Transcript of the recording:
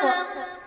好